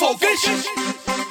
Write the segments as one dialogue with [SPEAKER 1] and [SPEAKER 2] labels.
[SPEAKER 1] for vicious.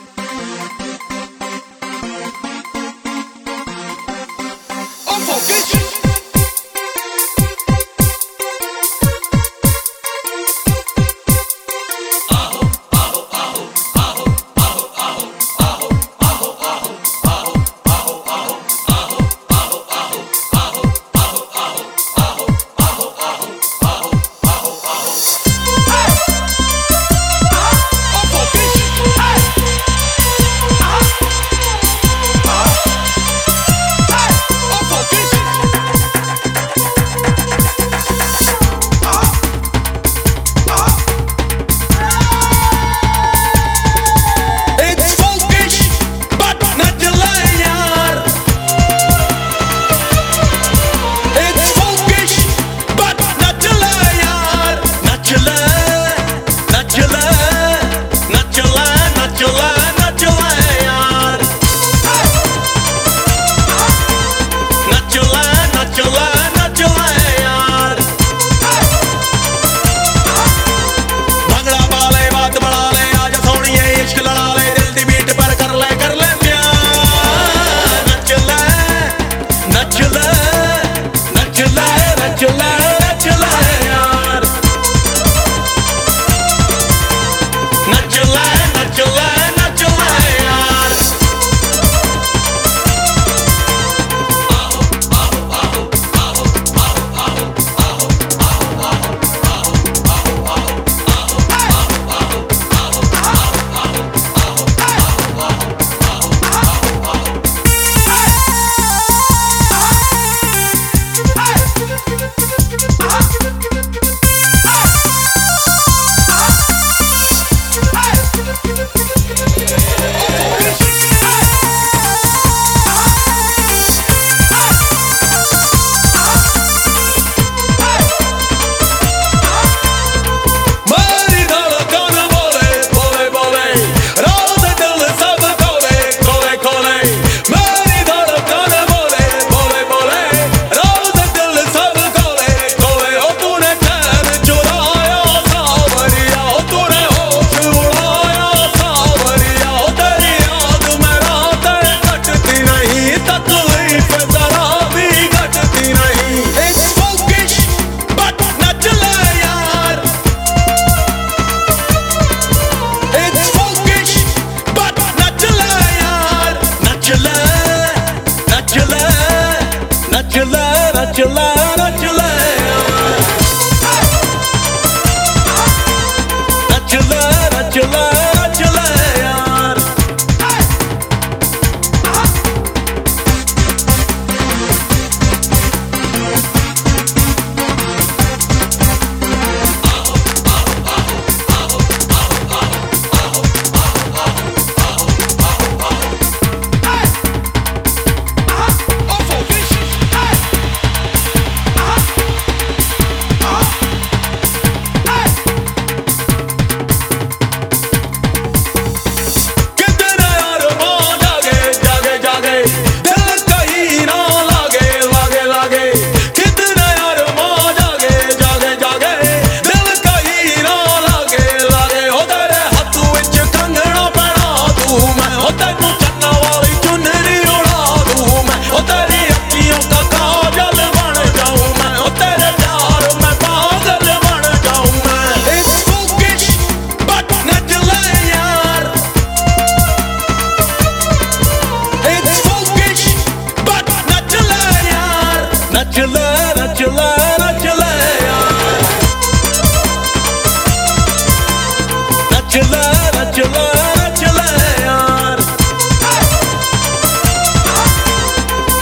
[SPEAKER 1] ਨੱਚ ਲੈ ਰੱਜ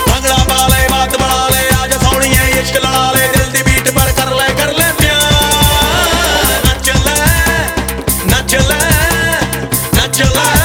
[SPEAKER 1] ਭੰਗੜਾ ਪਾ ਲੈ, ਬਾਤ ਬਣਾ ਲੈ ਆਜ ਸੋਹਣੀਏ ਇਸ਼ਕ ਲੜਾ ਲੈ, ਦਿਲ ਦੀ ਬੀਟ ਪਰ ਕਰ ਲੈ ਕਰ ਲੈ ਪਿਆਰ। ਨੱਚ ਲੈ ਨੱਚ ਲੈ ਨੱਚ ਲੈ।